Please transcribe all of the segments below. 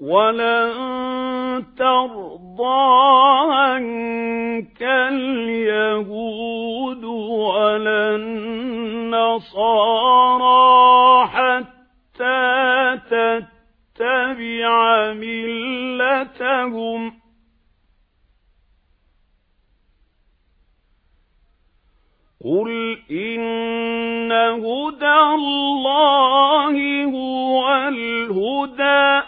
وَلَن تَرْضَىٰ عَنكَ الْيَهُودُ وَلَا النَّصَارَىٰ حَتَّىٰ تَتَّبِعَ مِلَّتَهُمْ ۗ. قُلْ إِنَّ هُدَى اللَّهِ هُوَ الْهُدَىٰ.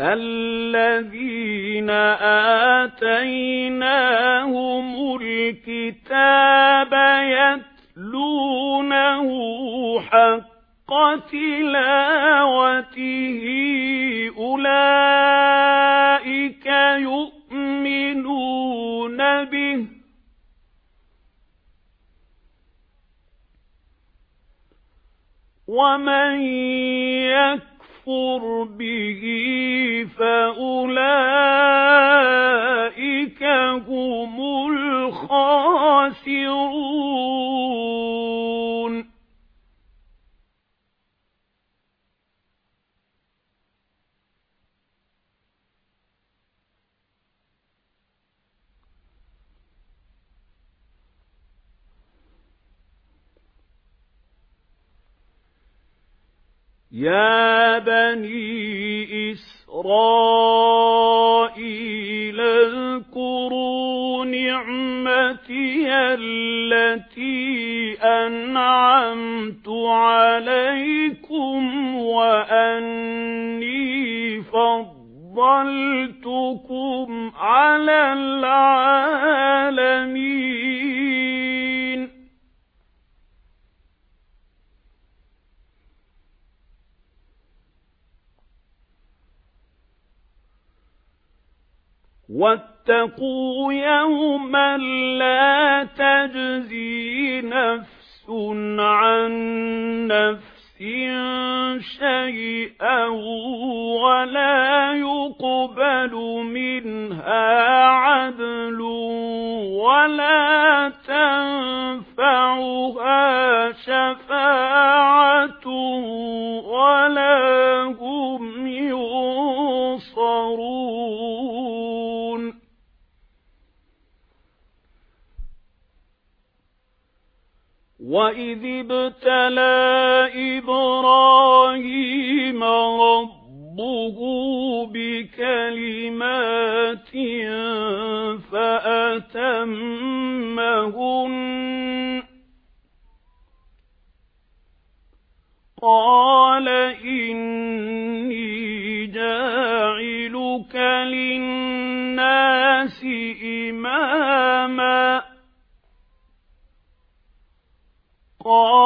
الَّذِينَ آتَيْنَاهُمُ الْكِتَابَ يَتْلُونَهُ حَقَّ تِلَاوَتِهِ أُولَئِكَ يُؤْمِنُونَ بِهِ وَمَن يَكْفُرْ بِهِ فَأُولَئِكَ هُمُ الْخَاسِرُونَ يَا بَنِي إِسْرَائِيلَ اذْكُرُوا نِعْمَتِيَ الَّتِي أَنْعَمْتُ عَلَيْكُمْ وَأَنِّي فَضَّلْتُكُمْ عَلَى الْعَالَمِينَ وَاتَّقُوا يَوْمًا لَّا تَجْزِي نَفْسٌ عَن نَّفْسٍ شَيْئًا وَلَا يُقْبَلُ مِنْهَا وَإِذِ ابْتَلَىٰ إِبْرَاهِيمَ رَبُّهُ بِكَلِمَاتٍ فَأَتَمَّهُنَّ قَالَ إِنِّي جَاعِلُكَ لِلنَّاسِ إِمَامًا قَالَ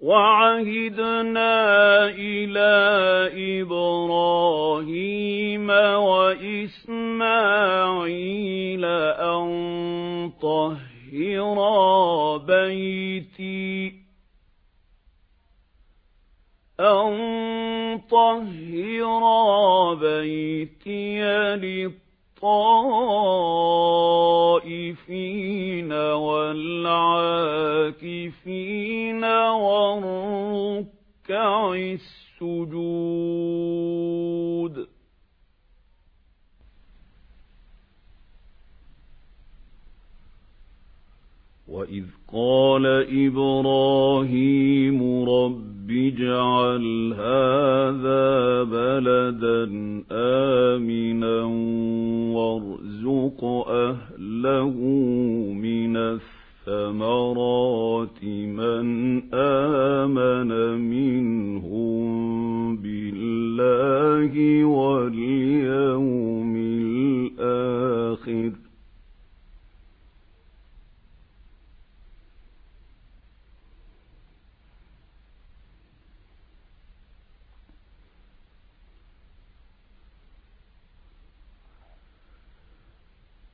وَعَهِدْنَا إِلَى إِبْرَاهِيمَ وَإِسْمَاعِيلَ أَن طَهِّرَا بَيْتِي. أَن طهرا بيتي للطائفين. وَإِذْ قَالَ إِبْرَاهِيمُ رَبِّ اجْعَلْ هَذَا بَلَدًا آمِنًا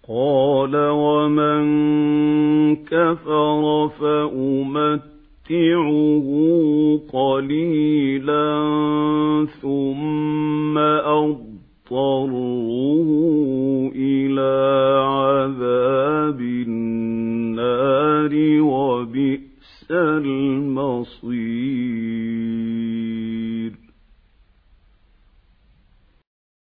قَالَ وَمَن كَفَرَ فَأُمَتِّعُهُ قَلِيلًا.